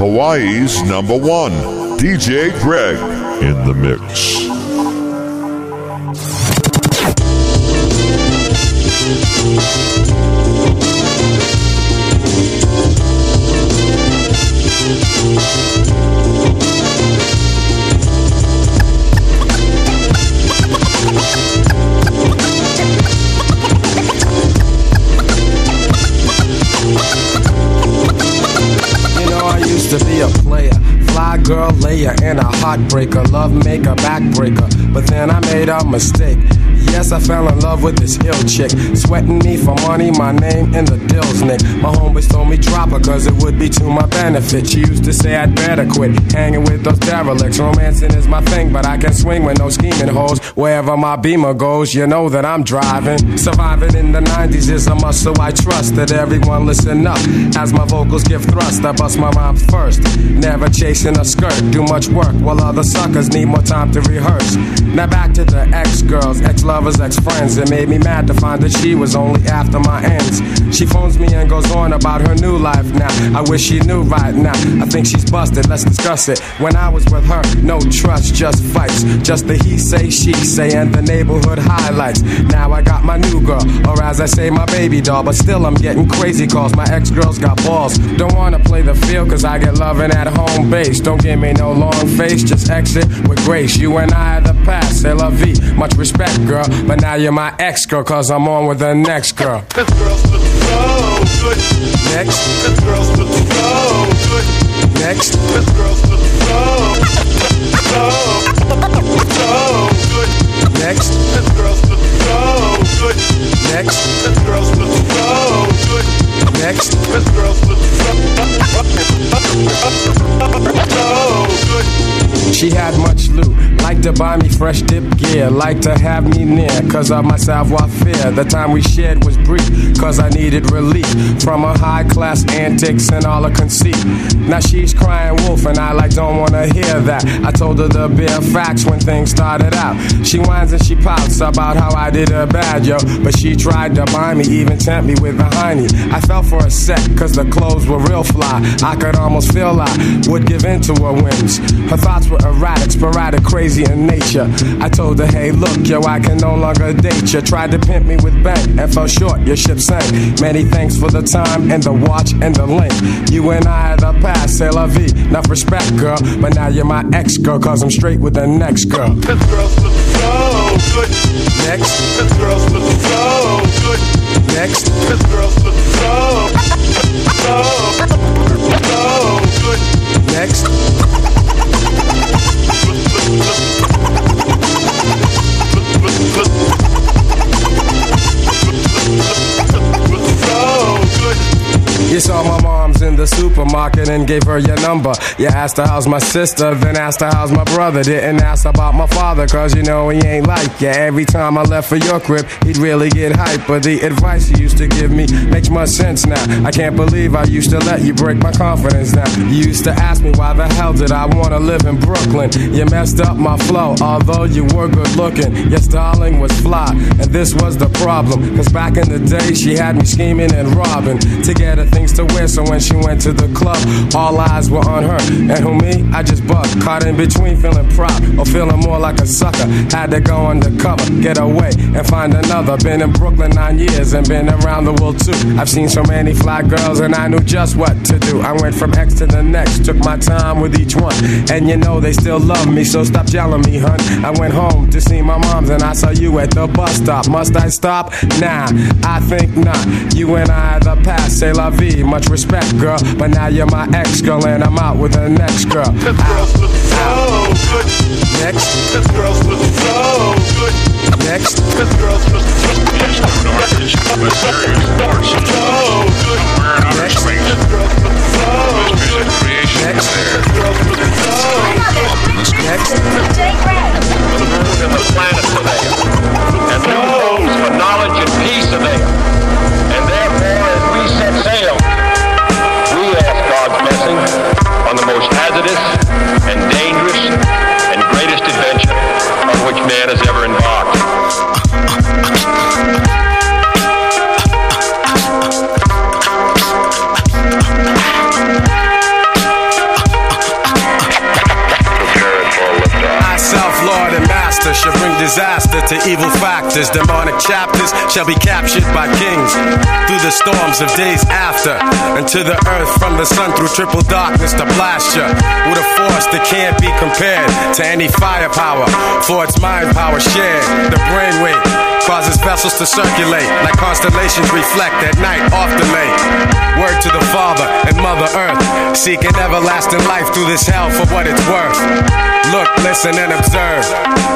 Hawaii's number one, DJ Greg, in the mix. Heartbreaker, love maker, backbreaker. But then I made a mistake. Yes, I fell in love with this ill chick. Sweating me for money, my name in the deals, Nick. My homies told me drop her, cause it would be to my benefit. She used to say I'd better quit hanging with those derelicts. Romancing is my thing, but I can swing with no scheming hoes. Wherever my beamer goes, you know that I'm driving. Surviving in the 90s is a must, so I trust that everyone listen up. As my vocals give thrust, I bust my rhymes first. Never chasing a skirt, do much work while other suckers need more time to rehearse. Now back to the ex girls, ex lovers ex friends. It made me mad to find that she was only after my ends. She phones me and goes on about her new life now. I wish she knew right now. I think she's busted, let's discuss it. When I was with her, no trust, just fights. Just the he say, she say, and the neighborhood highlights. Now I got my new girl, or as I say, my baby doll. But still, I'm getting crazy calls. My ex girl's got balls. Don't wanna play the field, cause I get loving at home base. Don't give me no long face, just exit with grace. You and I are the past, c'est la vie. Much respect, girl. But now you're my ex girl, cause I'm on with the next girl. This girl's so good. Next. This girl's so Next. Next. Next. Next. She had much loot, like to buy me fresh dip gear, like to have me near, cause of my savoir faire. The time we shared was brief, cause I needed relief from her high class antics and all her conceit. Now she's crying wolf, and I like don't wanna hear that. I told her the bare facts when things started out. She whines and she pouts about how I did her bad, yo. But she tried to buy me, even tempt me with a hiney. I fell for a sec, cause the clothes were real fly. I could almost feel I would give in to her whims. Her thoughts were erratic, sporadic, crazy in nature. I told her, hey, look, yo, I can no longer date you. Tried to pimp me with bank and fell short, your ship sank. Many thanks for the time and the watch and the link. You and I are the past, c'est la vie. Enough respect, girl, but now you're my ex girl, cause I'm straight with the next girl. This girl's so, good. Next, This girl's so good. next, This girl's so, so, so, so good. next. So good. You saw my mom's in the supermarket and gave her your number. You asked her how's my sister, then asked her how's my brother. Didn't ask about my father, cause you know he ain't like you. Every time I left for your crib, he'd really get hype. But the advice you used to give me makes much sense now. I can't believe I used to let you break my confidence now. You used to ask me why the hell did I wanna live in Brooklyn. You messed up my flow, although you were good looking. Your styling was fly, and this was the problem. Cause back in the day, she had me scheming and robbing to get her things to wear. So when she went to the club, all eyes were on her. And who me? I just bugged, caught in between, feeling proud or feeling more like a sucker. Had to go undercover, get away and find another. Been in Brooklyn nine years and been around the world too. I've seen so many fly girls and I knew just what to do. I went from X to the next, took my time with each one. And you know they still love me, so stop yelling me, hun. I went home to see my moms and I saw you at the bus stop. Must I stop? Nah, I think not. You and I are the past, say la vie. Much respect, girl. But now you're my ex girl and I'm out with the next girl. This girl's so, so good. Next, This girl's so, so good. next, This girl's so, so good. next, This girl's so, so good. next, This girl's so, so good. next. in the planet today. And new homes for knowledge and peace are there. And therefore, as we set sail, we ask God's blessing on the most hazardous and dangerous and greatest adventure on which man has ever embarked. Shall bring disaster to evil factors. Demonic chapters shall be captured by kings through the storms of days after. And to the earth from the sun through triple darkness to blast you with a force that can't be compared to any firepower. For its mind power shared, the brainwave causes vessels to circulate like constellations reflect at night off the lake. Word to the Father and Mother Earth, seeking everlasting life through this hell for what it's worth. Look, listen, and observe,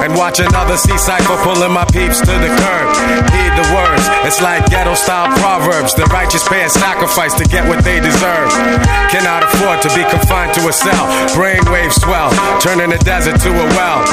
and watch another sea cycle pulling my peeps to the curb. Heed the words, it's like ghetto style proverbs. The righteous pay a sacrifice to get what they deserve. Cannot afford to be confined to a cell. Brainwaves swell, turning the desert to a well.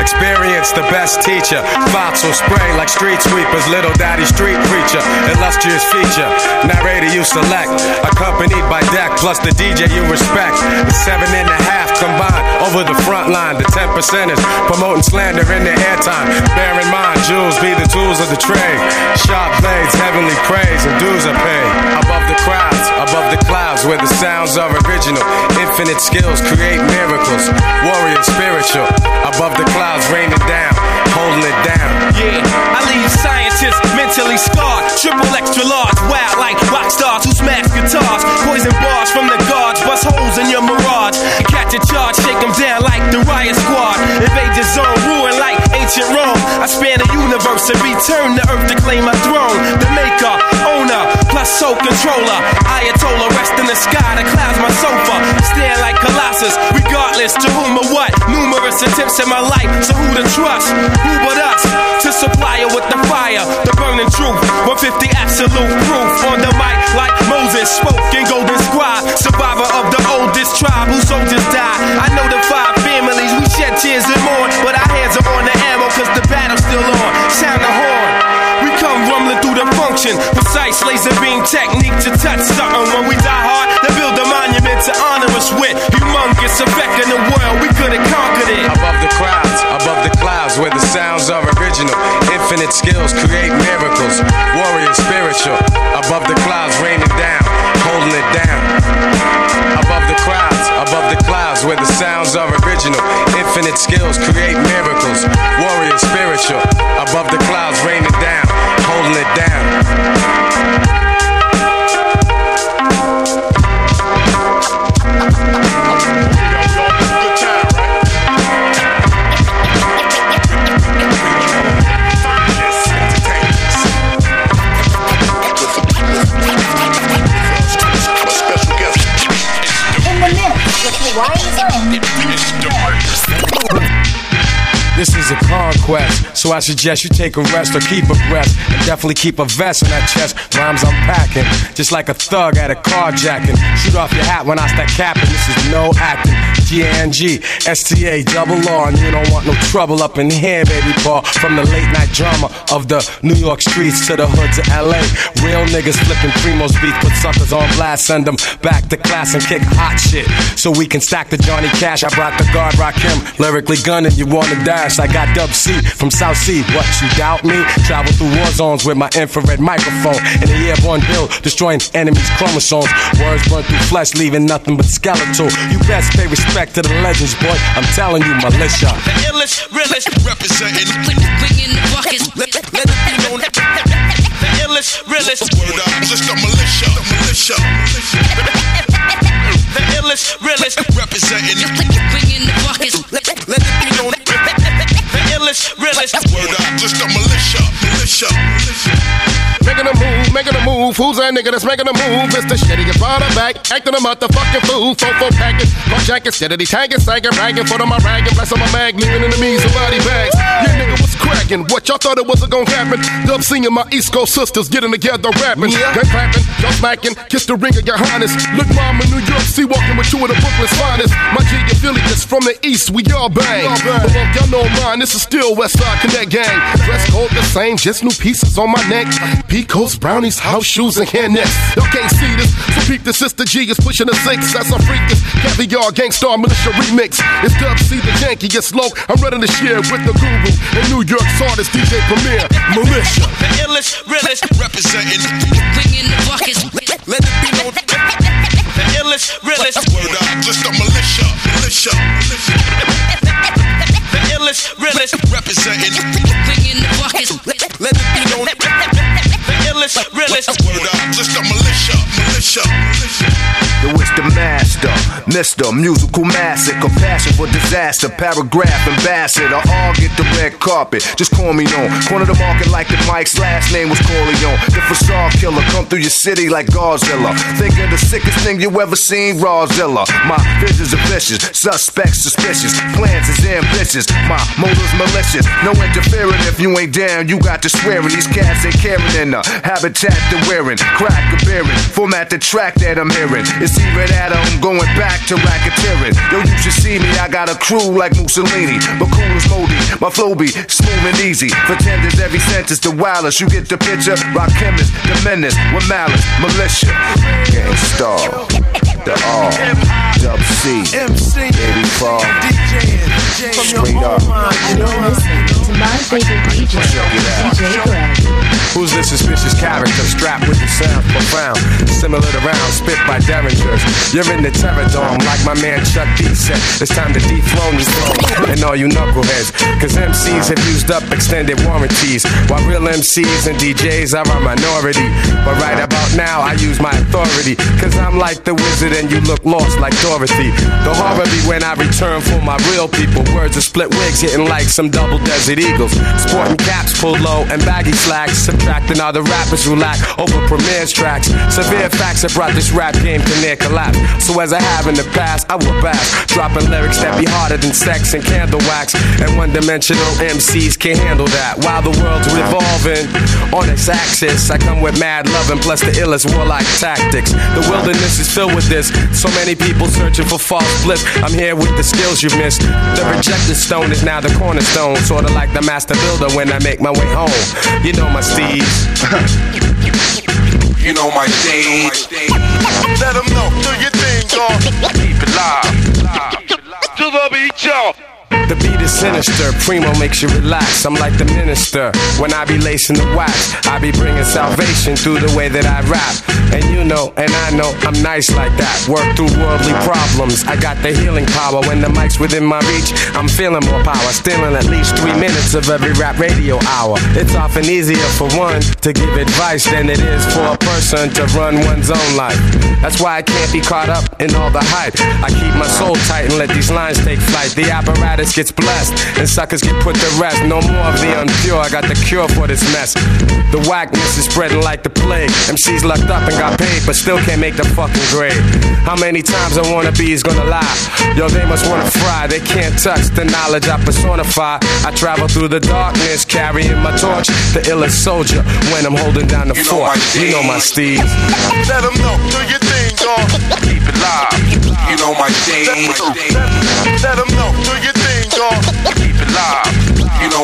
Experience the best teacher. Thoughts will spray like street sweepers. Little daddy street preacher, illustrious feature. Narrator you select, accompanied by deck plus the DJ you respect. Seven and a half combined over the front line. The ten percenters promoting slander in their airtime. Bear in mind, jewels be the tools of the trade. Sharp blades, heavenly praise, and dues are paid. Above the crowds, above the clouds, where the sounds are original. Infinite skills create miracles. Warrior spiritual, above the clouds, raining down, holding it down. Yeah, I leave scientists mentally scarred. Triple extra large, wild like rock stars who smash guitars. Poison bars from the guards, bust holes in your mirage. Catch a charge, shake them down like the riot squad. Invade your zone, ruin like ancient Rome. I span the universe and return to earth to claim my throne. The maker, owner, plus soul controller. Ayatollah, rest in the sky, the clouds my sofa. Stand like Colossus, regardless to whom or what. Numerous attempts in my life, so who to trust? Who but us? To supply her with the fire, the burning truth. 150 absolute proof on the mic like Moses spoke in Golden Squad. Survivor of the oldest tribe whose soldiers died. I know the five families, we shed tears and mourn, but our hands are on the ammo cause the battle's still on. Sound the horn. We come rumbling function. Precise laser beam technique to touch something. When we die hard, they build a monument to honor us with. Humongous effect in the world, we could have conquered it. Above the crowds, above the clouds, where the sounds are original. Infinite skills create miracles. Warrior spiritual, above the clouds, raining down, holding it down. Above the clouds, above the clouds, where the sounds are original. Infinite skills create miracles. Warrior spiritual, I suggest you take a rest or keep a breath. And definitely keep a vest on that chest. Rhymes I'm packing, just like a thug at a carjacking. Shoot off your hat when I start capping. This is no acting. G-A-N-G, S-T-A, double R. And you don't want no trouble up in here, baby boy. From the late night drama of the New York streets to the hoods of L.A. Real niggas flipping Primo's beats, put suckers on blast. Send them back to class and kick hot shit. So we can stack the Johnny Cash. I brought the guard, rock him. Lyrically gunning, you wanna dash. I got Dub C from South Sea. What, you doubt me? Travel through war zones with my infrared microphone. In the airborne build, destroying enemies' chromosomes. Words burn through flesh, leaving nothing but skeletal. You best pay respect to the legends, boy. I'm telling you, militia. The illest, realest, representing. Bringing the buckets. Let, let, let it be known that the illest, realest, word up, just a militia, the militia, the illest, realest, representing. Bringing the buckets. Let, let it be known that the illest, realest. word up, just a militia, militia, militia. Making a move, making a move. Who's that nigga that's making a move? It's the shittiest brought back. Acting a motherfucking fool. Fofo packing. My jacket steadily tagging, sagging, ragging. Foot on my ragging. Bless on my mag, leaving enemies and body bags. Yeah, nigga was cracking. What y'all thought it wasn't gonna happen? Dub seeing my East Coast sisters getting together rapping. Yeah. Gun clapping, y'all smacking. Kiss the ring of your highness. Look, mama, New York, see walking with two of the Brooklyn's finest. My G and Philly just from the East, we all bang. But look, y'all know mine. This is still West Side Connect Gang. Dress code the same, just new pieces on my neck. Peacoats, brownies, house shoes, and hairnets. Y'all can't see this, so peep the sister G is pushing the six. That's a freak. This caviar Gang Starr militia remix. It's Dub C the jankiest low. I'm running the share with the guru and New York's hardest DJ Premier, Militia. The illest, realest, representing. Bringing the buckets. Let it be known the illest, realest, word up, just a militia, militia, militia. Illest, realest. Representing. Bring in the buckets. Let it be known. The illest, realest. Word up. Just a militia. Militia. Yo, it's the master, Mr. Musical Massacre, passion for disaster, paragraph ambassador. All get the red carpet, just call me on. Corner the market like the Mike's last name was Corleone. The facade killer come through your city like Godzilla. Think of the sickest thing you ever seen, Rawzilla. My visions are vicious, suspects suspicious, plans is ambitious. My motives malicious, no interfering if you ain't down. You got to swearing these cats ain't caring in the habitat. Crack a bearing, format the track that I'm hearing. It's either that or I'm going back to racketeering. Yo, you should see me, I got a crew like Mussolini, but cool as Modi. My flow be smooth and easy. Pretenders every sentence the wildest. You get the picture? Rock chemist, the menace with malice, militia, Gang Starr, the R, Dub C, Baby Paul, straight up. Who's this suspicious character strapped with the sound profound? Similar to rounds spit by derringers. You're in the terror dome like my man Chuck D said. It's time to dethrone you throne and all you knuckleheads. Cause MCs have used up extended warranties. While real MCs and DJs are a minority. But right about now I use my authority. Cause I'm like the wizard and you look lost like Dorothy. The horror be when I return for my real people. Words of split wigs hitting like some double desert eagles. Sporting caps pulled low and baggy slacks. Subtracting all the rappers who lack over Premier's tracks. Severe facts have brought this rap game to near collapse. So as I have in the past, I will back. Dropping lyrics that be harder than sex and candle wax. And one dimensional MCs can't handle that. While the world's revolving on its axis, I come with mad love and plus the illest warlike tactics. The wilderness is filled with this. So many people searching for false bliss. I'm here with the skills you've missed. The rejected stone is now the cornerstone. Sorta like the master builder when I make my way home. You know my steez. You know my stage. Let them know. Do your thing, dog. Keep it live. To the beat, y'all. The beat is sinister, Primo makes you relax. I'm like the minister when I be lacing the wax. I be bringing salvation through the way that I rap. And you know, and I know, I'm nice like that. Work through worldly problems. I got the healing power when the mic's within my reach. I'm feeling more power, stealing at least three minutes of every rap radio hour. It's often easier for one to give advice than it is for a person to run one's own life. That's why I can't be caught up in all the hype. I keep my soul tight and let these lines take flight. The apparatus gets blessed and suckers get put to rest. No more of the unpure. I got the cure for this mess. The whackness is spreading like the plague. MCs locked up and got paid, but still can't make the fucking grade. How many times a wannabe is gonna lie? Yo, they must wanna fry. They can't touch the knowledge I personify. I travel through the darkness, carrying my torch. The illest soldier when I'm holding down the You fort. my You know my steez. Let them know. Do your thing, dog. Keep it live. You know my stage. Let them know. Do your thing,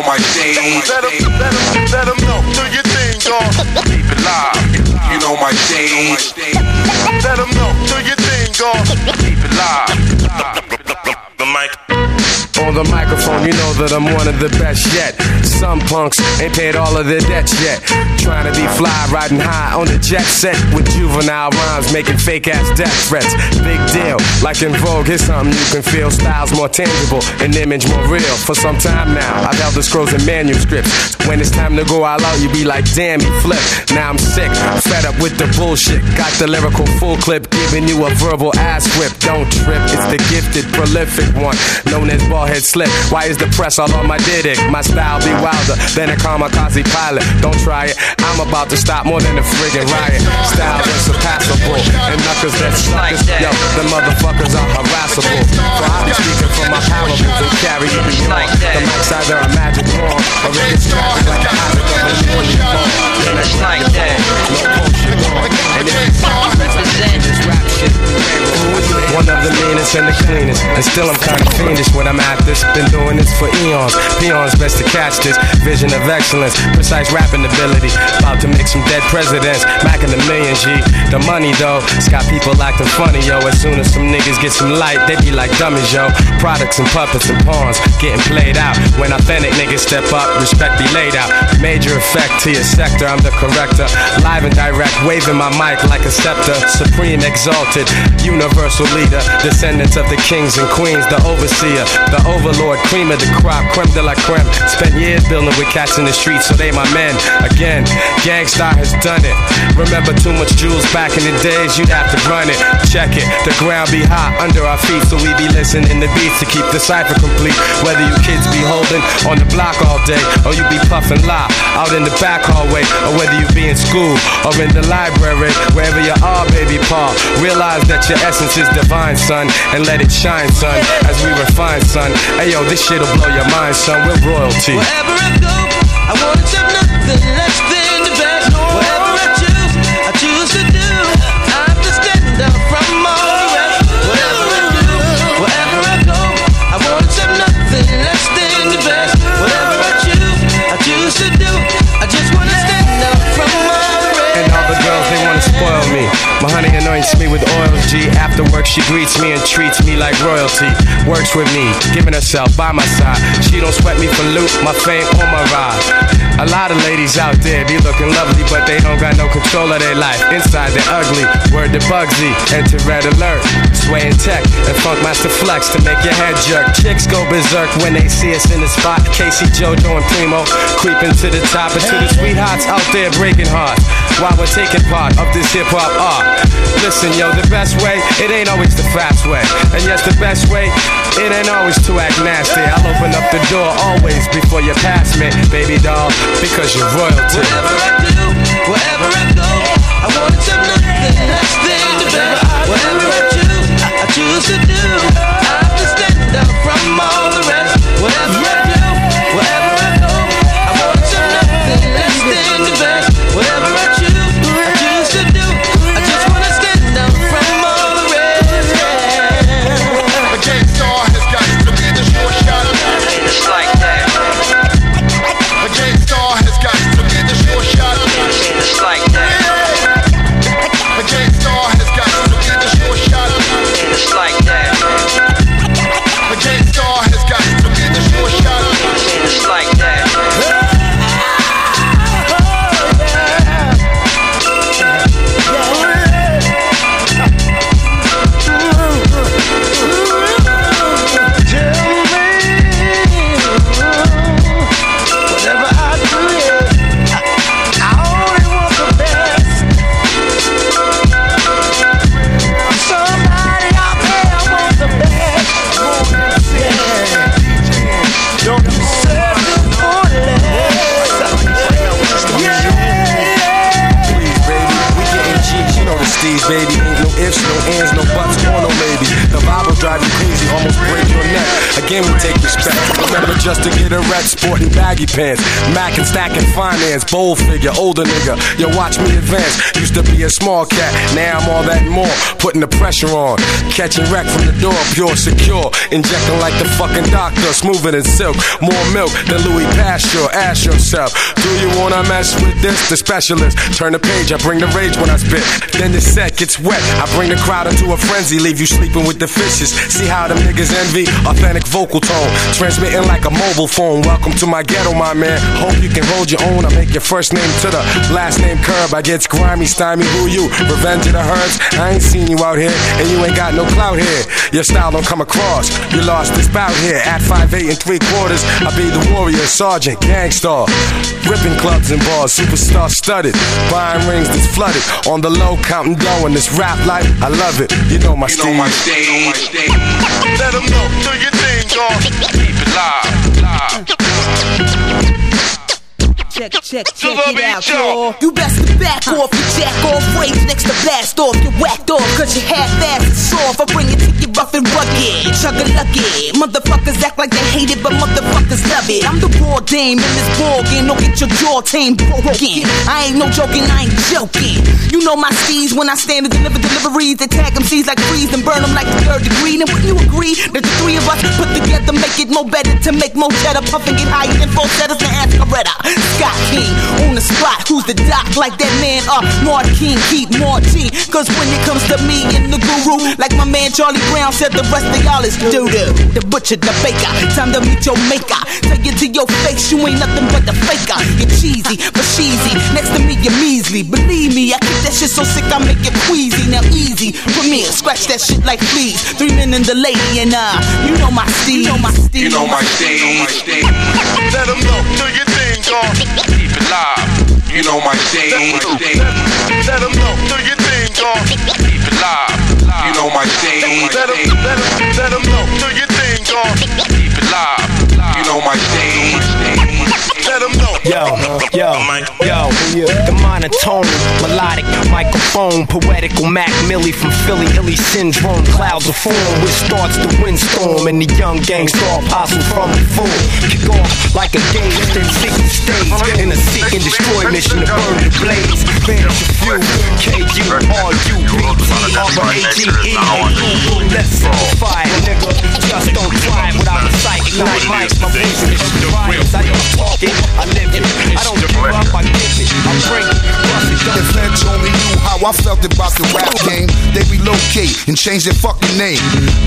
my stage. Let them, let them, let them know. Do your thing, dog. Keep it live. You know my stage. Let them know. Do your thing, dog. Keep it live. On the microphone, you know that I'm one of the best yet. Some punks ain't paid all of their debts yet. Trying to be fly, riding high on the jet set with juvenile rhymes, making fake ass death threats. Big deal, like in Vogue, here's something you can feel. Styles more tangible an image more real. For some time now, I've held the scrolls and manuscripts. When it's time to go all out, you be like, damn, he flipped. Now I'm sick, fed up with the bullshit. Got the lyrical full clip, giving you a verbal ass whip. Don't trip, it's the gifted, prolific one, known as Ballhead Slip. Why is the press all on my dick? My style be wilder than a kamikaze pilot. Don't try it, I'm about to stop more than a friggin' riot. Styles unsurpassable, and knuckles that suckers. Yo, the motherfuckers are harassable. So I be speaking from my parables and carry it beyond. The mic's either a magic wand, or it gets tragic like a havoc of a newly born. Then I like that. No bullshit. And it's represent this rap shit, one of the meanest and the cleanest. And still I'm kinda fiendish when I'm at this. Been doing this for eons. Peons best to catch this. Vision of excellence, precise rapping ability. About to make some dead presidents. Macking the million G. The money though, it's got people acting funny, yo. As soon as some niggas get some light, they be like dummies, yo. Products and puppets and pawns getting played out. When authentic niggas step up, respect be laid out. Major effect to your sector, I'm the corrector. Live and direct, waving my mic like a scepter. Supreme exalted, universal leader. The Descendants of the kings and queens, the overseer, the overlord, cream of the crop, creme de la creme. Spent years building with cats in the streets, so they my men. Again, Gang Starr has done it. Remember too much jewels back in the days, you'd have to run it. Check it, the ground be hot under our feet, so we be listening to beats to keep the cipher complete. Whether you kids be holding on the block all day, or you be puffing lie out in the back hallway, or whether you be in school or in the library, wherever you are, baby Paul. Realize that your essence is divine, son, and let it shine, son, as we refine, son. Hey yo, this shit'll blow your mind, son. We're royalty. Wherever I go, I wanna nothing less than anoints me with oils, G. After work, she greets me and treats me like royalty. Works with me, giving herself by my side. She don't sweat me for loot, my fame or my ride. A lot of ladies out there be looking lovely, but they don't got no control of their life. Inside, they're ugly. Word to Bugsy, enter red alert. Swaying tech and Funkmaster Flex to make your head jerk. Chicks go berserk when they see us in the spot. K-Ci, JoJo, and Primo creeping to the top and to the sweethearts out there breaking hearts while we're taking part of this hip hop art. Listen, yo, the best way, it ain't always the fast way. And yes, the best way, it ain't always to act nasty. I'll open up the door always before you pass me, baby doll, because you're royalty. Wherever I do, wherever I go, I wanna accept nothing best. Whatever choose, to do. I have to stand out from all the rest. Whatever baggy pants. Mac and stacking finance, bold figure, older nigga. Yo, watch me advance. Used to be a small cat, now I'm all that and more. Putting the pressure on, catching wreck from the door, pure, secure. Injecting like the fucking doctor, smoother than silk. More milk than Louis Pasteur. Ask yourself, do you wanna mess with this? The specialist. Turn the page, I bring the rage when I spit. Then the set gets wet. I bring the crowd into a frenzy, leave you sleeping with the fishes. See how them niggas envy? Authentic vocal tone, transmitting like a mobile phone. Welcome to my ghetto, my man. Hope you can hold your own. I make your first name to the last name curb. I get grimy, stymie, who you? Revenge of the herds. I ain't seen you out here, and you ain't got no clout here. Your style don't come across. You lost this bout here. At 5'8 and 3 quarters, I be the warrior, sergeant, Gang Starr. Ripping clubs and bars, superstar studded. Buying rings that's flooded. On the low, counting dough in this rap life. I love it. You know my You know my. Let them know, do your thing, dog. Keep it live. live. Check, check, check it it, out, yo. y'all. You best to back off, you jack off, waves next to blast off, you whacked off, cause you half ass and soft. I bring it to you rough and rugged, chugga lucky. Motherfuckers act like they hate it, but motherfuckers love it. I'm the raw dame in this ball game, don't get your jaw tame broken. I ain't no joking, I ain't joking. You know my steez when I stand and deliver deliveries, they tag them seeds like freeze and burn them like the third degree. And wouldn't you agree that the three of us put together make it more better to make more cheddar, puff and get higher than falsettos and ask Coretta. Scott King on the spot, who's the doc like that man up? Martin King, keep Martin. Cause when it comes to me and the guru, like my man Charlie Brown said, the rest of y'all is doo doo. The butcher, the baker, time to meet your maker. Take it to your face, you ain't nothing but the faker. You're cheesy, but cheesy. Next to me, you're measly. Believe me, I keep that shit so sick, I make it queasy. Now easy, Premier, scratch that shit like fleas. Three men and the lady, and uh, you know my steez. You know my steez. You know my stage. Let them know, do your thing, God. Keep it live. You know my stage. Let them know, do your thing, God. Keep it live. You know my stage. Let them, let them, let them know, do your thing, God. Keep it live. You know my stage. Let them know. Yo, yo, yo, the monotone, melodic microphone, poetical Mac Millie from Philly, illy syndrome, clouds of form, which starts the windstorm, and the young gangster apostle from the full. Kick off like a gauge, then seek the stage, in a seek and destroy mission to burn the blaze. Vanish a few, KU, RU, let's simplify nigga. Just don't try without a sight, ignite mics, my voice is rhymes, I don't talk it, I live it. I don't give up, I give it. I break it, bust it, feds only knew how I felt about the rap game, they relocate and change their fucking name.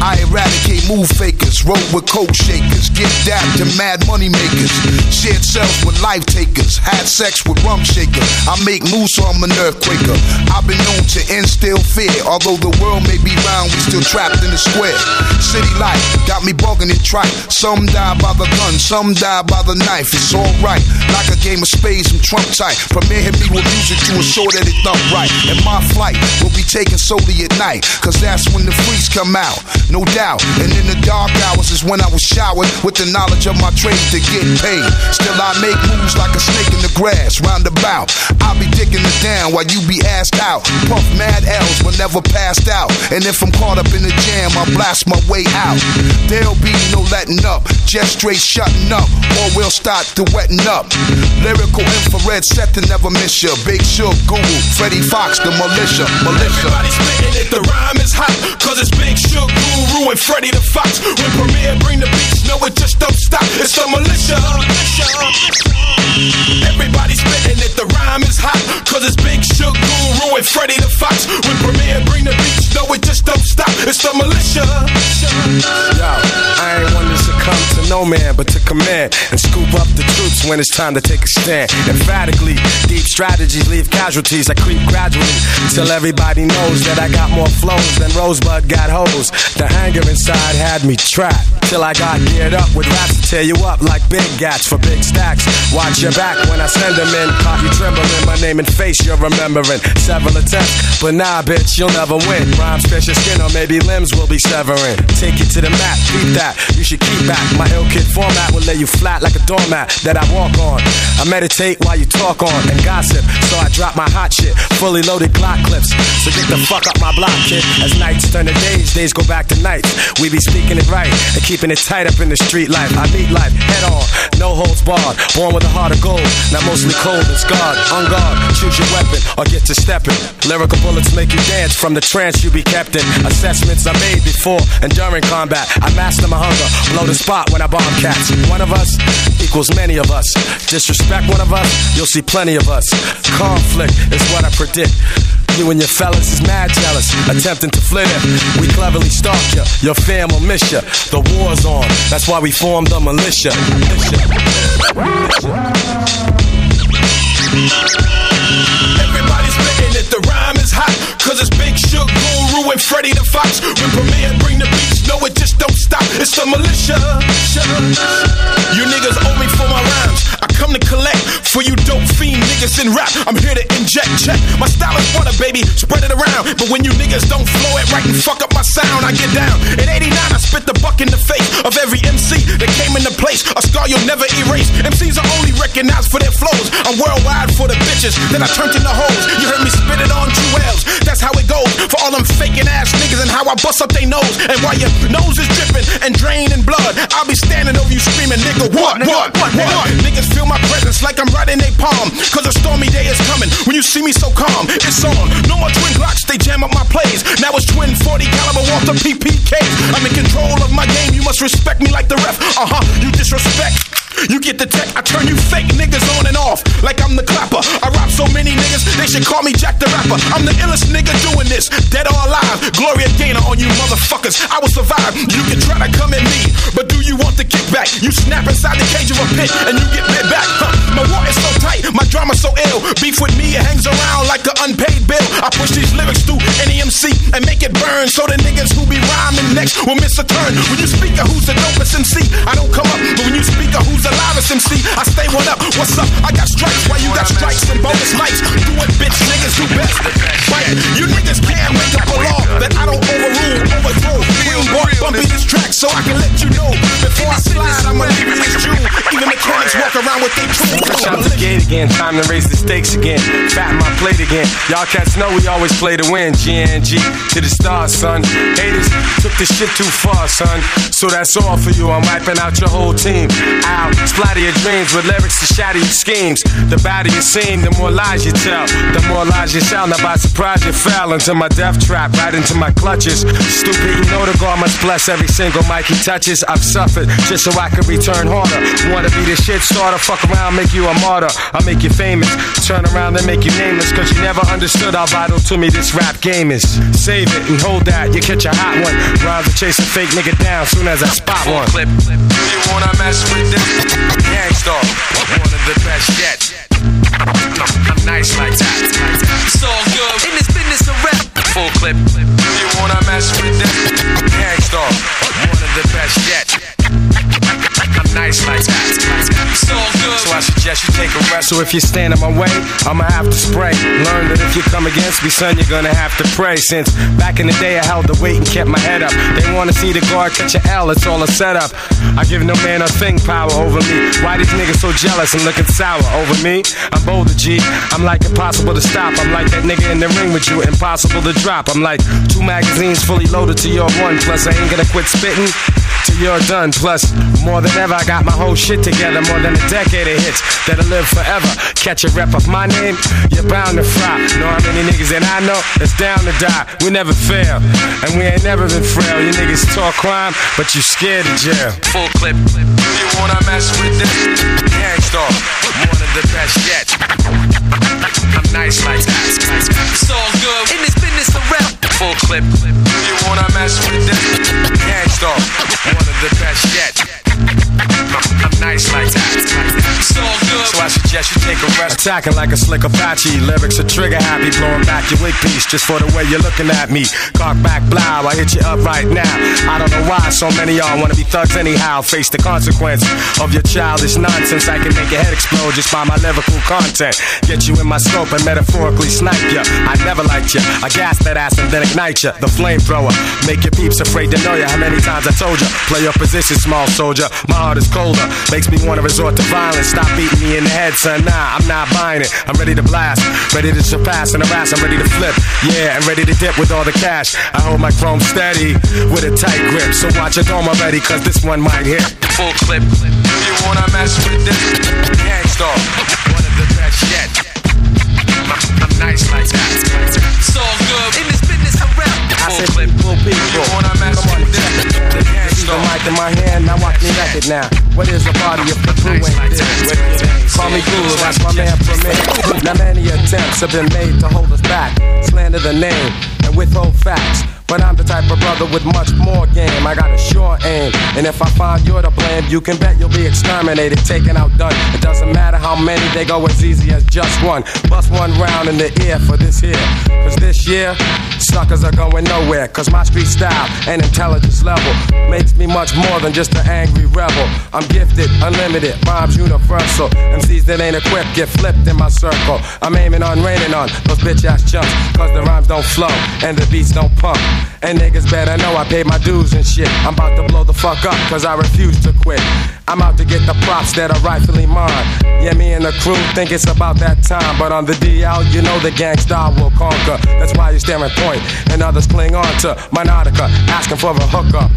I eradicate move fakers, roll with coke shakers, get dapped to mad money makers, shared cells with life takers, had sex with rum shakers. I make moves so I'm an earthquaker. I've been known to instill fear, although the world may be round, we still trapped in the square. City life got me bugging it trite. Some die by the gun, some die by the knife. It's alright, like a game of spades, I'm Trump tight. Premier hit me with music to ensure that it thump right. And my flight will be taken solely at night, cause that's when the freaks come out, no doubt. And in the dark hours is when I was showered with the knowledge of my trade to get paid. Still, I make moves like a snake in the grass, roundabout. I'll be dicking it down while you be assed out. Puff mad L's but never passed out. And if I'm caught up in the jam, I blast my way out. There'll be no letting up, just straight shutting up, or we'll start to wetting up. Lyrical infrared set to never miss ya. Big Shug, Guru, Freddie Foxxx, the militia, militia. Everybody spitting it, the rhyme is hot. Cause it's Big Shug, Guru, and Freddy the Fox. When Premier bring the beats, no, it just don't stop. It's the militia. Everybody spitting it, the rhyme is hot. Cause it's Big Shug, Guru, and Freddy the Fox. When Premier bring the beats, no, it just don't stop. It's the militia. Yo, I ain't one to succumb to no man, but to command and scoop up the troops when it's time to take a stand. Emphatically, deep strategies leave casualties. I creep gradually till everybody knows that I got more flows than Rosebud got hoes. The anger inside had me trapped till I got geared up with raps to tear you up like big gats for big stacks. Watch your back when I send them in. Caught you trembling, my name and face you're remembering. Several attempts, but nah, bitch, you'll never win. Rhymes pierce your skin or maybe limbs will be severing. Take you to the map, beat that. You should keep back. My ill kid format will lay you flat like a doormat that I walk on. I meditate while you talk on and gossip, so I drop my hot shit. Fully loaded Glock clips. So get the fuck up my block, kid. As nights turn to days, days go back to nights. We be speaking it right and keeping it tight up in the street life. I meet life head on, no holds barred. Born with a heart of gold, not mostly cold and scarred. On guard, choose your weapon or get to stepping. Lyrical bullets make you dance from the trance you be kept in. Assessments I made before and during combat. I master my hunger, blow the spot when I bomb cats. One of us equals many of us. Disrespect one of us, you'll see plenty of us. Conflict is what I predict. You and your fellas is mad jealous, attempting to flit it. We cleverly stalk you, your fam will miss you. The war's on, that's why we formed the militia. Everybody spitting it, the rhyme is hot. Cause it's Big Shug, Guru, and Freddy the Fox. When Premier bring the beats, no, it just don't stop. It's the militia. You niggas owe come to collect for you dope fiend niggas in rap. I'm here to inject, check. My style is water, baby, spread it around. But when you niggas don't flow it right and fuck up my sound, I get down. In 89, I spit the buck in the face of every MC that came into place. A scar you'll never erase. MCs are only recognized for their flows. I'm worldwide for the bitches, then I turned into hoes. You heard me spit it on jewels. That's how it goes. For all them faking ass niggas and how I bust up their nose. And while your nose is dripping and draining blood, I'll be standing over you screaming, nigga, what, what, what, what? Niggas feel my presence like I'm right a palm. Cause a stormy day is coming. When you see me so calm, it's on. No more twin Glocks, they jam up my plays. Now it's twin 40 caliber Walther PPKs. I'm in control of my game, you must respect me like the ref. Uh huh, you disrespect. You get the tech, I turn you fake niggas on and off like I'm the clapper. I rap so many niggas, they should call me Jack the Rapper. I'm the illest nigga doing this, dead or alive. Gloria Gaynor on you motherfuckers, I will survive. You can try to come at me, but do you want the kickback? You snap inside the cage of a pit and you get bit back. Huh. My war is so tight, my drama so ill. Beef with me, it hangs around like an unpaid bill. I push these lyrics through any MC and make it burn so the niggas who be rhyming next will miss a turn. When you speak of who's the dopest MC, I don't come up, but when you speak of who's the MC, I stay one up. What's up? I got strikes Why you got strikes and bonus mics. Do what bitch niggas do best. Right? You niggas can't make up a law that I don't overrule, overthrow. Bumping this track so I can let you know. Before I slide, I'ma leave it this jewel. Even mechanics walk around with their Fresh out the gate again, time to raise the stakes again. Fat my plate again. Y'all cats know we always play to win. GNG to the stars, son. Haters took this shit too far, son. So that's all for you. I'm wiping out your whole team. Ow, splatter your dreams with lyrics to shatter your schemes. The badder you seem, the more lies you tell. The more lies you tell. Now by surprise you fell into my death trap, right into my clutches. Stupid, you know the God must bless every single mic he touches. I've suffered just so I can return harder. Wanna be the shit starter, fuck around, make you a martyr. I'll make you famous. Turn around and make you nameless, cause you never understood how vital to me this rap game is. Save it and hold that, you catch a hot one. Rhymes chase a fake nigga down soon as I spot one. Clip. You wanna mess with this? Gang Starr, one of the best yet. I'm nice like that. It's all good in this business of rap. Full clip. If you wanna mess with this? Suggest you take a rest. So if you stand in my way, I'ma have to spray. Learn that if you come against me, son, you're gonna have to pray. Since back in the day, I held the weight and kept my head up. They wanna see the guard catch your L, it's all a setup. I give no man a thing power over me. Why these niggas so jealous and looking sour over me? I'm bolder, G. I'm like impossible to stop. I'm like that nigga in the ring with you, impossible to drop. I'm like two magazines fully loaded to your one. Plus, I ain't gonna quit spitting till you're done. Plus, more than ever, I got my whole shit together. More than a decade of hits that'll live forever. Catch a rep of my name, you're bound to fry. Know how many niggas that I know that's down to die. We never fail, and we ain't never been frail. You niggas talk crime, but you scared of jail. Full clip. You wanna mess with this? Gang Starr, one of the best yet. I'm nice like that. It's all good in this business rap. Full clip. You wanna mess with this? Gang Starr, one of the best yet. So I suggest you take a rest. Attacking like a slick Apache. Lyrics are trigger happy. Blowing back your wig piece just for the way you're looking at me. Cock back, blow. I hit you up right now. I don't know why so many y'all wanna be thugs anyhow. Face the consequence of your childish nonsense. I can make your head explode just by my lyrical content. Get you in my scope and metaphorically snipe ya. I never liked ya. I gas that ass and then ignite ya. The flamethrower. Make your peeps afraid to know ya. How many times I told ya? Play your position, small soldier. My heart is colder. Makes me wanna resort to violence. Stop beating me in the head, son. Nah, I'm not buying it. I'm ready to blast. Ready to surpass and harass. I'm ready to flip. Yeah, and ready to dip with all the cash. I hold my chrome steady with a tight grip. So watch your dome already, cause this one might hit. Full clip. You wanna mess with this? Gang Starr, In my hand, now watch me wreck it now. What is a body if the crew ain't there? Call me Guru, that's my man for me. Now many attempts have been made to hold us back, slander the name, and withhold facts. But I'm the type of brother with much more game. I got a sure aim, and if I find you're to blame, you can bet you'll be exterminated, taken out, done. It doesn't matter how many, they go as easy as just one. Bust one round in the ear for this here. Cause this year, suckers are going nowhere. Cause my street style and intelligence level makes me much more than just an angry rebel. I'm gifted, unlimited, rhymes universal. MCs that ain't equipped get flipped in my circle. I'm aiming on, raining on those bitch ass chumps. Cause the rhymes don't flow and the beats don't pump. And niggas better know I paid my dues and shit. I'm about to blow the fuck up cause I refuse to quit. I'm out to get the props that are rightfully mine. Yeah, me and the crew think it's about that time. But on the DL, you know the gangsta will conquer. That's why you staring point and others cling on to my nautica, asking for a hookup.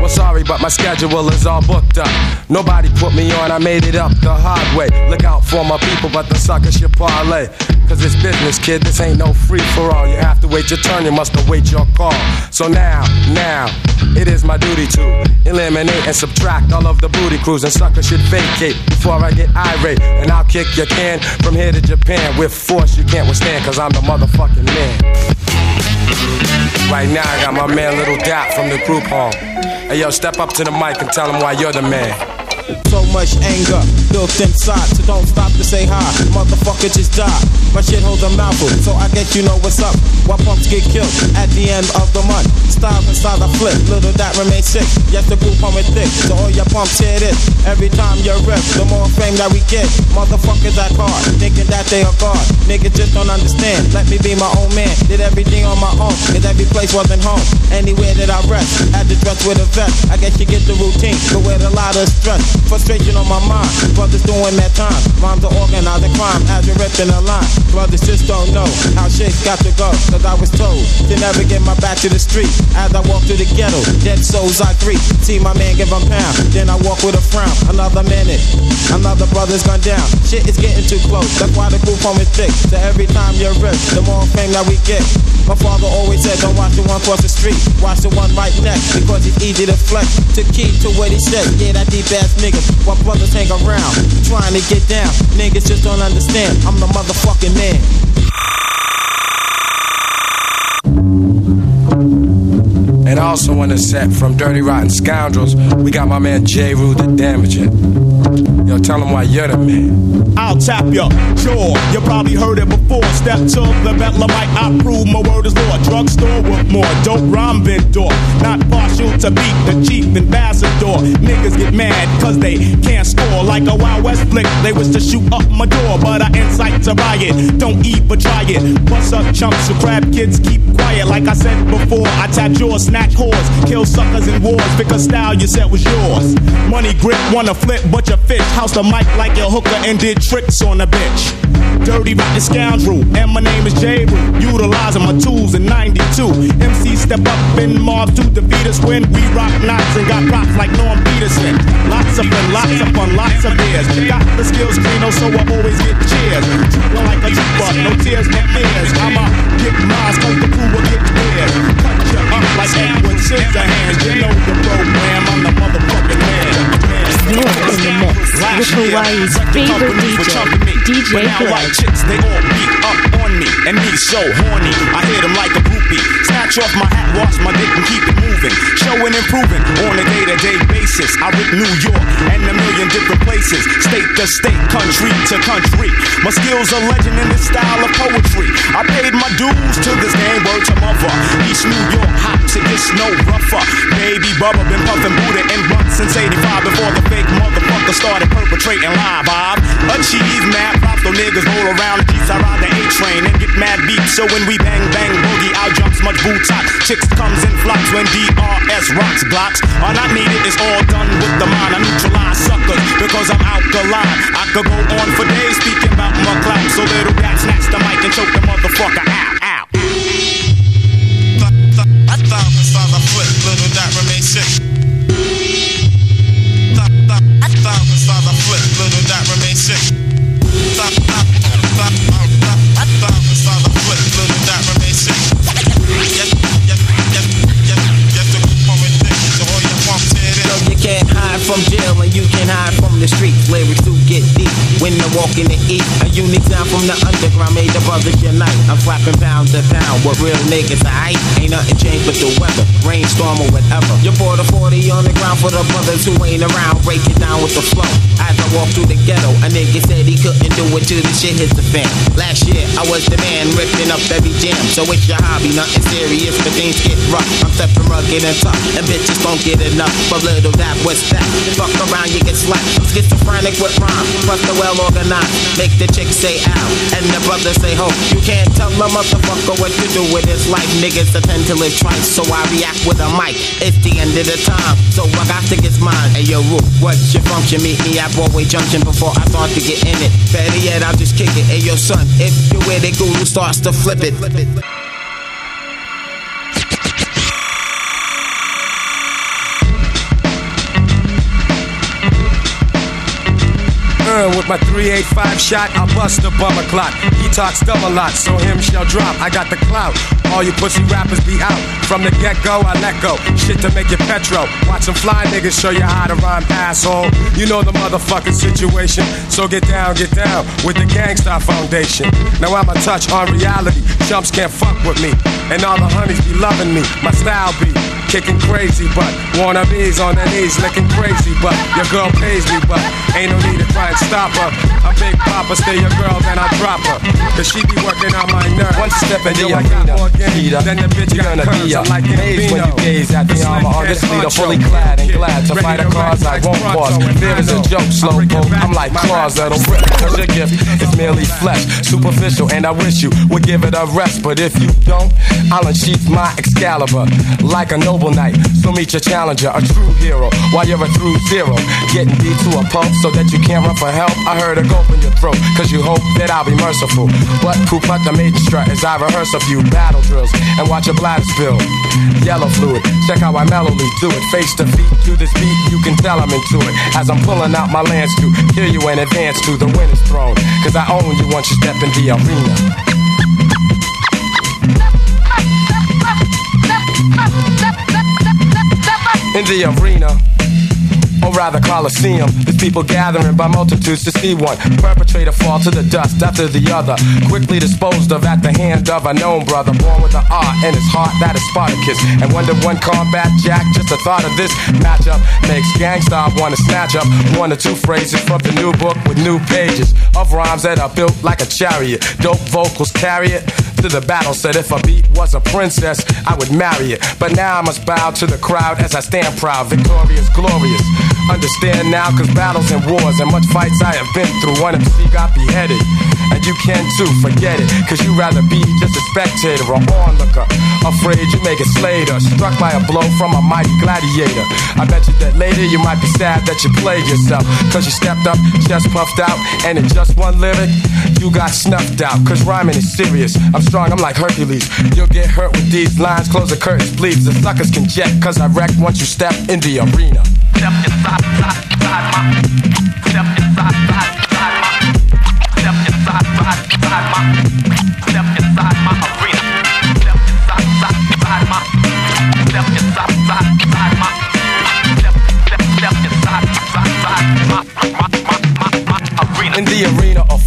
Well, sorry, but my schedule is all booked up. Nobody put me on, I made it up the hard way. Look out for my people, but the suckers should parlay. Cause it's business, kid, this ain't no free for all. You have to wait your turn, you must await your call. So now, now, it is my duty to eliminate and subtract all of the booty crews. And suckers should vacate before I get irate. And I'll kick your can from here to Japan with force you can't withstand, cause I'm the motherfucking man. Right now, I got my man Little Dap from the group home. Hey, yo, step up to the mic and tell him why you're the man. So much anger built inside, so don't stop to say hi. Motherfucker just die. My shit holds a mouthful, so I guess you know what's up. Why punks get killed at the end of the month? Style inside I flip, little that remains sick. Yes, the group coming thick, so all your pumps hear this. Every time you're rip, the more fame that we get. Motherfuckers act hard, thinking that they are God. Niggas just don't understand. Let me be my own man. Did everything on my own, cause every place wasn't home. Anywhere that I rest, had to dress with a vest. I guess you get the routine, but with a lot of stress. Frustration on my mind, brothers doing that time. Moms are organizing crime as you're ripping a line. Brothers just don't know how shit got to go, cause I was told to never get my back to the street. As I walk through the ghetto, dead souls I greet. See my man give him pound, then I walk with a frown. Another minute, another brother's gone down. Shit is getting too close, that's why the group home is thick. So every time you're rip, the more fame that we get. My father always said, don't watch the one cross the street, watch the one right next, because it's easy to flex. To keep to what he said, yeah, that deep ass nigga. While brothers hang around, trying to get down. Niggas just don't understand, I'm the motherfucking man. And also on the set from Dirty Rotten Scoundrels, we got my man Jaru the Damaja. Yo, tell him why you're the man. I'll tap your jaw. You probably heard it before. Step to the Bentley mic, I prove my word is law. Drugstore with more dope rhyme vendor. Not partial to beat the chief ambassador. Niggas get mad cause they can't score. Like a Wild West flick, they wish to shoot up my door. But I incite to riot. Don't eat but try it. Bust up chumps so crab kids keep quiet. Like I said before, I tap yours, snatch whores. Kill suckers in wars. Because style you said was yours. Money grip, wanna flip, but you fish. House the mic like your hooker and did tricks on a bitch. Dirty rotten scoundrel, and my name is J. Utilizing my tools in 92. MC step up in Mars to defeat us when we rock knots and got props like Norm Peterson. Lots of fun, lots of fun, lots of beers. Got the skills clean, oh, so I always get cheers. Treat like a trooper, no tears, no fears. I'ma get mine, cause the crew will get theirs. Cut you up like Edward Scissorhands. You know the program, I'm the motherfucking man. You're in the mix with Hawaii's favorite DJ, DJ now chicks, they all beat up on me. And me so horny, I hit them like a Snatch off my hat, wash my dick and keep it moving. Showing improving on a day-to-day basis. I rip New York and a million different places. State to state, country to country. My skills are legend in this style of poetry. I paid my dues to this game, word to mother. East New York, hot to get no rougher. Baby Bubba been puffing Buddha and blunt since 85 before the fake motherfucker started perpetrating live. Bob. Achieve mad props, though niggas roll around the Jeeps. I ride the A train and get mad beat. So when we bang bang boogie, out jumps much boot. Chicks comes in flocks when DRS rocks blocks. All I needed is all done with the mind. I neutralize suckers because I'm alkaline. I could go on for days speaking about my clout. So Lil Dap snatch the mic and choke the motherfucker out. out. I thought as far as I flip, Lil Dap remain sick. The streets. Lyrics do get when I walk in the eat. A unique sound from the underground made the brothers unite. I'm flapping pound to pound with real niggas. I ain't nothing changed but the weather, rainstorm or whatever. You bought a 40 on the ground for the brothers who ain't around. Break it down with the flow. As I walk through the ghetto, a nigga said he couldn't do it till the shit hits the fan. Last year I was the man ripping up every jam. So it's your hobby, nothing serious, but things get rough. I'm stepping rugged and tough, and bitches don't get enough. But little that, what's that? Fuck around, you get slapped. I'm schizophrenic with rhyme, plus the well organized. Make the chick say ow, and the brother say ho. You can't tell a motherfucker what to do with his life. Niggas attend to live twice, so I react with a mic. It's the end of the time, so I got to get mine. Hey yo, Roo, what's your function? Meet me at Broadway Junction before I start to get in it. Better yet, I'll just kick it. Hey yo, son, if you're with it, Guru starts to flip it. Flip it. With my 385 shot, I'll bust the bummer clock. He talks dumb a lot, so him shall drop. I got the clout. All you pussy rappers be out. From the get go, I let go. Shit to make you petro. Watch some fly niggas show you how to rhyme, asshole. You know the motherfucking situation. So get down, get down with the Gang Starr Foundation. Now I'm a touch on reality. Chumps can't fuck with me. And all the honeys be loving me. My style be kicking crazy, but wannabes on their knees licking crazy. But your girl pays me, but ain't no need to try and stop her. I'm Big Papa, stay your girl, then I drop her. Cause she be working on my nerves. One step in the Yo, I got arena, more game Peter. than the bitch You're gonna be a like maze when you gaze at the armor on this leader, fully clad and glad to fight a cause I won't. Pronto. Fear is a joke, slow I'm poke. I'm like claws that'll rip. Cause your gift is merely flesh, superficial, and I wish you would give it a rest. But if you don't, I'll unsheath my Excalibur like a noble knight. So meet your challenger, a true hero, while you're a through zero. Getting beat to a pulp so that you can't run for help. I heard a gulp in your throat, cause you hope that I'll be merciful. But poop out the maiden strut as I rehearse a few battle drills and watch a bladder spill. Yellow fluid, check how I mellowly do it. Face to feet to this beat, you can tell I'm into it. As I'm pulling out my lance to kill you in advance to the winner's throne. Cause I own you once you step in the arena. in the arena. Or rather, Coliseum. There's people gathering by multitudes to see one perpetrator fall to the dust after the other. Quickly disposed of at the hand of a known brother, born with an art in his heart that is Spartacus. And one to one combat jack, just the thought of this matchup makes gangsta wanna snatch up one or two phrases from the new book with new pages of rhymes that are built like a chariot. Dope vocals carry it to the battle. Said if a beat was a princess, I would marry it. But now I must bow to the crowd as I stand proud, victorious, glorious. Understand now, cause battles and wars and much fights I have been through. One MC got beheaded. And you can too, forget it. Cause you rather be just a spectator or onlooker. Afraid you may get slayed or struck by a blow from a mighty gladiator. I bet you that later you might be sad that you played yourself. Cause you stepped up, chest puffed out, and in just one lyric, you got snuffed out. Cause rhyming is serious. I'm strong, I'm like Hercules. You'll get hurt with these lines, close the curtains, please. The suckers can jet, cause I wreck once you step in the arena. Step inside, inside. Inside, inside, inside, inside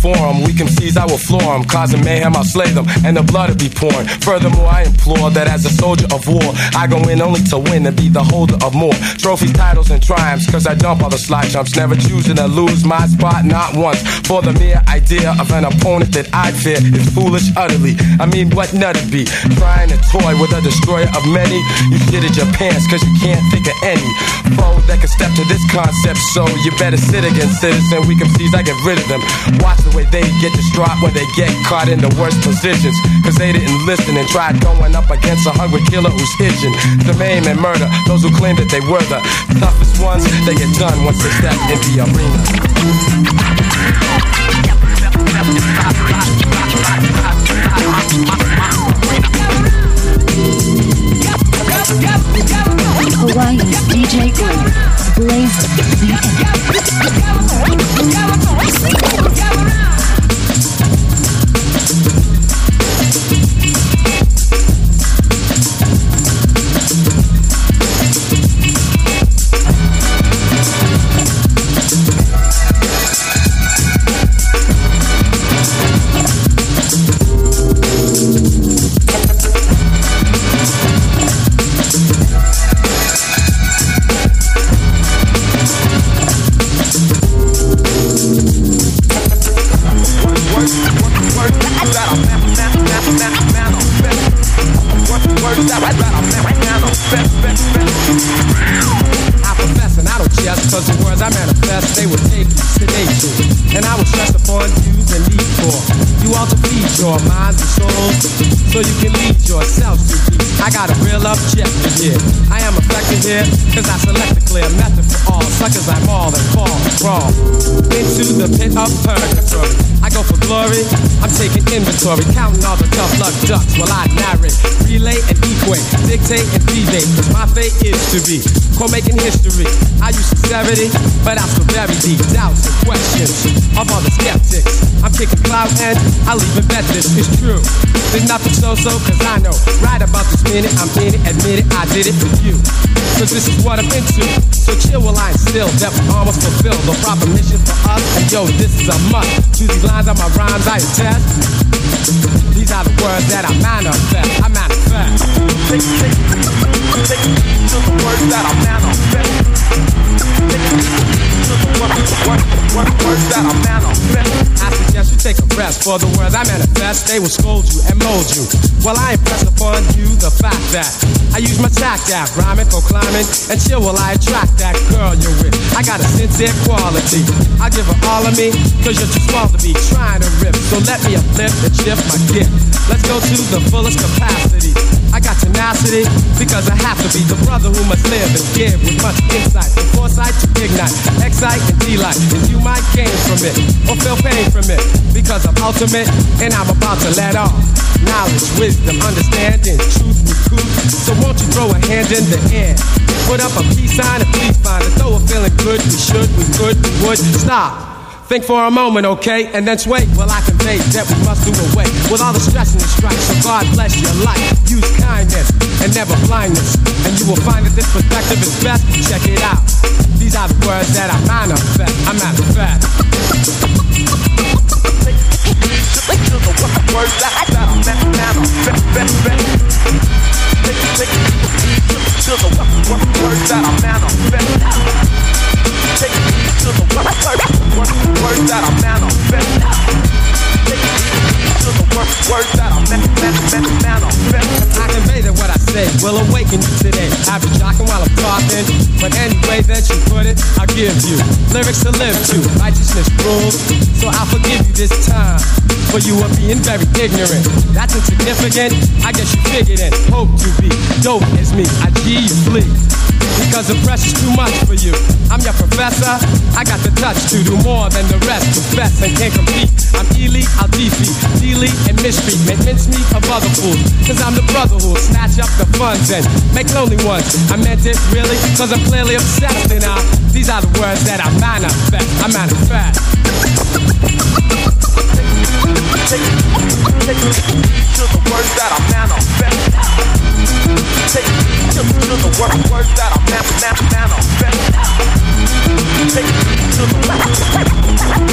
forum, we can seize, I will floor them. Causing mayhem, I'll slay them, and the blood will be pouring. Furthermore, I implore that as a soldier of war, I go in only to win and be the holder of more trophies, titles, and triumphs. Cause I dump all the slide jumps, never choosing to lose my spot, not once. For the mere idea of an opponent that I fear is foolish utterly. I mean, what nut it be? Trying to toy with a destroyer of many? You shitted your pants cause you can't think of any foe that can step to this concept. So you better sit against citizen. We can seize, I get rid of them. Watch the they get distraught when they get caught in the worst positions. Cause they didn't listen and tried going up against a hungry killer who's itching to maim and murder those who claim that they were the toughest ones. They get done once they step in the arena. Hawaiian DJ. Blaze you can lead yourselves to peace. I got a real objective here. I am effective here, cause I select a clear method for all suckers I maul and fall and crawl into the pit of purgatory. I go for glory, I'm taking inventory, counting all the tough luck ducks while I narrate, relay and equate, dictate and deviate. Cause my fate is to be co making history. I use sincerity, but I'm still very deep doubts and questions of all the skeptics. I'm cloud I'll even bet this is true. There's nothing so so, cause I know right about this minute, I'm in it, admit it, I did it for you. Cause this is what I'm into. So chill while I instill, depth almost fulfill the proper mission for us. And yo, this is a must. To these lines are my rhymes, I attest. These are the words that I manifest. I manifest. Take, take to the that I manifest. Take to the that I manifest. You take a rest for the words I manifest. They will scold you and mold you. Well, I impress upon you the fact that I use my tact that rhyming for climbing and chill while I attract that girl you're with. I got a sincere quality. I give her all of me, cause you're too small to be trying to rip. So let me uplift and shift my gift. Let's go to the fullest capacity. I got tenacity because I have to be the brother who must live and give with much insight and foresight to ignite, excite and delight. And you might gain from it or feel pain from it because I'm ultimate and I'm about to let off. Knowledge, wisdom, understanding, truth, recruit. So won't you throw a hand in the air? Put up a peace sign and please find it. Though we're feeling good, we should, we could, we would. Stop. Think for a moment, okay? And then sway. Well, I can convey that we must do away with all the stress and. So God bless your life. Use kindness and never blindness. And you will find that this perspective is best. Check it out. These are the words that I manifest. I manifest. To the words that I manifest. Take, take, to the words that I manifest. Take to the words that I manifest. Take to the that I. I I will awaken you today. I've been jocking while I'm talking, but that you put it, I'll give you lyrics to live to. Rules, so I'll forgive you this time. For you are being very ignorant. That's insignificant. I guess you figured it. Hope to be dope as me. I G you. Because the pressure's too much for you. I'm your professor. I got the touch to do more than the rest. Confess and can't compete. I'm elite, I'll defeat. Delete and mistreat. Make mincemeat of other fools. Cause I'm the brother who'll snatch up the funds and make lonely ones. I meant it really, cause I'm clearly obsessed. And I, these are the words that I manifest. I manifest. Take, take to the words that I manifest. Take to, to the word, words that I man, man. Take to the words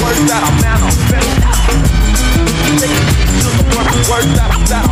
words that I, man, man. Take to the word, words that I.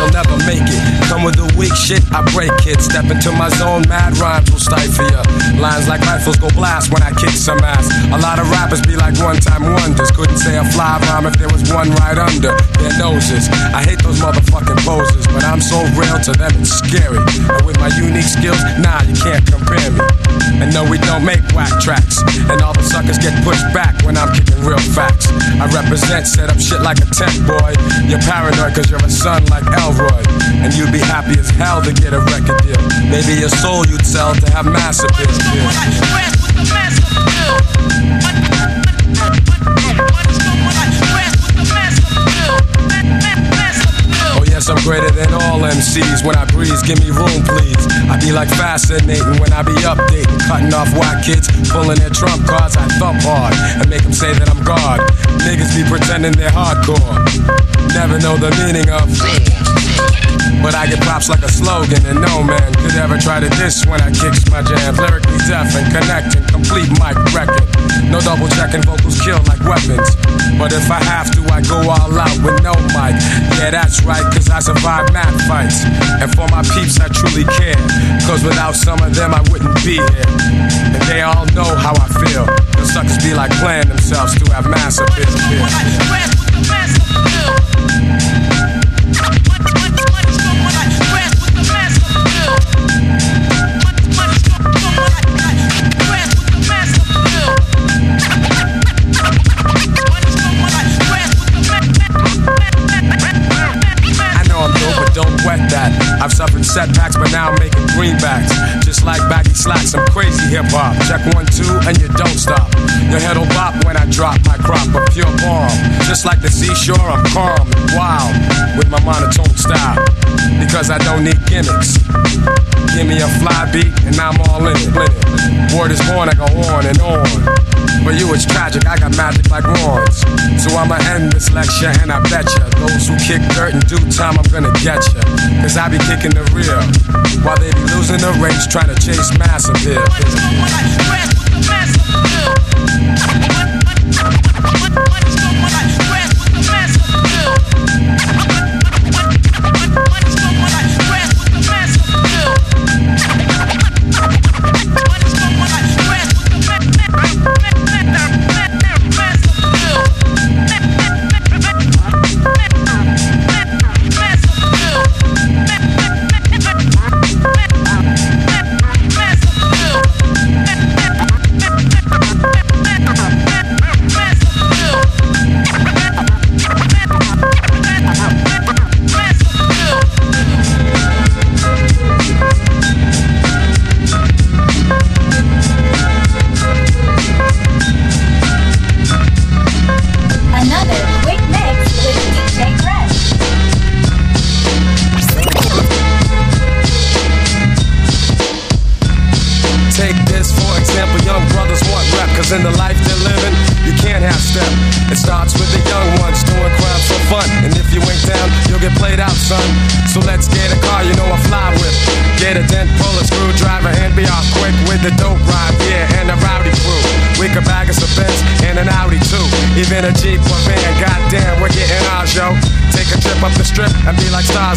You'll never make it. Come with the weak shit, I break it. Step into my zone, mad rhymes will stifle ya. Lines like rifles go blast when I kick some ass. A lot of rappers be like one time wonders. Couldn't say a fly rhyme if there was one right under their noses. I hate those motherfucking poses, but I'm so real to them it's scary. And with my unique skills, nah, you can't compare me. No, we don't make whack tracks. And all the suckers get pushed back when I'm kicking real facts. I represent, set up shit like a tech boy. You're paranoid cause you're a son like Elroy. And you'd be happy as hell to get a record deal. Maybe your soul you'd sell to have massive appeal. I'm greater than all MCs. When I breeze, give me room, please. I be like fascinating when I be updating, cutting off white kids, pulling their trump cards. I thump hard and make them say that I'm God. Niggas be pretending they're hardcore. Never know the meaning of. But I get props like a slogan, and no man could ever try to diss when I kicks my jams. Lyrically deaf and connecting, complete mic record. No double checking, vocals kill like weapons. But if I have to, I go all out with no mic. Yeah, that's right, cause I survive mad fights. And for my peeps, I truly care. Cause without some of them, I wouldn't be here. And they all know how I feel. The suckers be like playing themselves to have massive appeal. I've suffered setbacks, but now I'm making greenbacks. Just like baggy slacks, I'm crazy hip hop. Check one, two, and you don't stop. Your head'll bop when I drop my crop of pure bomb. Just like the seashore, I'm calm and wild with my monotone style. Because I don't need gimmicks. Give me a fly beat, and I'm all in it. Word is born, I go on and on. For you it's tragic, I got magic like wands. So I'ma end this lecture and I bet ya Those who kick dirt in due time I'm gonna get ya. Cause I be kicking the real. While they be losing the race trying to chase mass appeal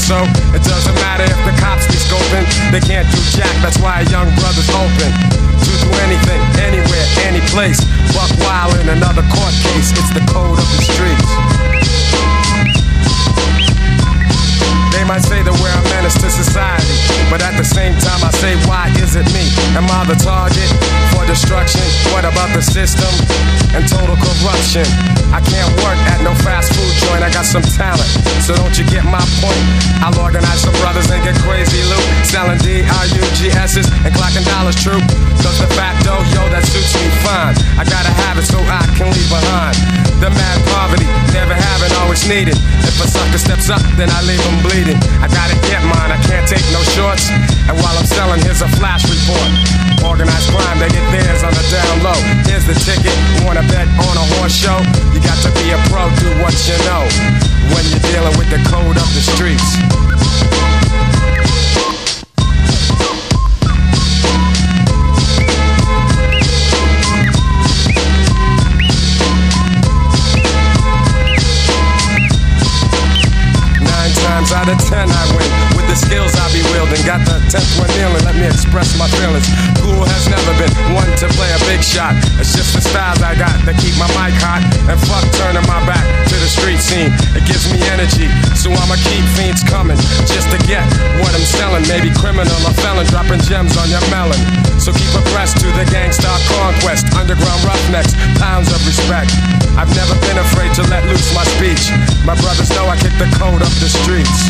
so it doesn't matter if the cops be scoping. They can't do jack, that's why a young brother's open. To do anything, anywhere, any place. Buck wild in another court case. It's the code of the streets. They might say that we're a menace to society, but at the same time I say, why is it me? Am I the target destruction? What about the system and total corruption? I can't work at no fast food joint, I got some talent, so don't you get my point? I'll organize some brothers and get crazy loot, selling D-R-U-G-S's and clocking dollars true. Cause the dough, yo, that suits me fine. I gotta have it so I can leave behind. The mad poverty, never having, always needed. If a sucker steps up, then I leave him bleeding. I gotta get mine, I can't take no shorts. And while I'm selling, here's a flash report. Organized crime, they get theirs on the down low. Here's the ticket, wanna bet on a horse show? You got to be a pro, do what you know. When you're dealing with the code of the streets. Nine times out of ten I win the skills I be wielding. Got the tenth one kneeling, let me express my feelings. Cool has never been one to play a big shot. It's just the styles I got that keep my mic hot. And fuck turning my back to the street scene. It gives me energy, so I'ma keep fiends coming just to get what I'm selling. Maybe criminal or felon dropping gems on your melon. So keep abreast to the gangsta conquest. Underground roughnecks, pounds of respect. I've never been afraid to let loose my speech. My brothers know I kick the code up the streets.